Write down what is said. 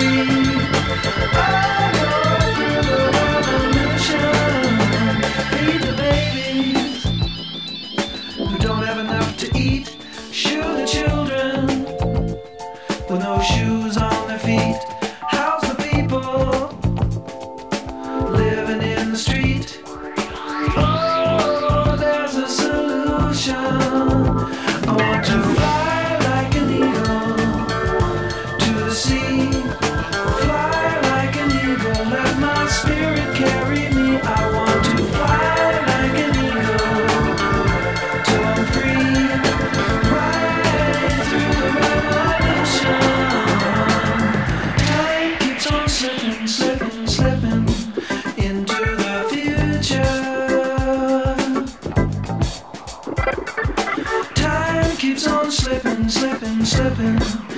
free. slipping, slipping.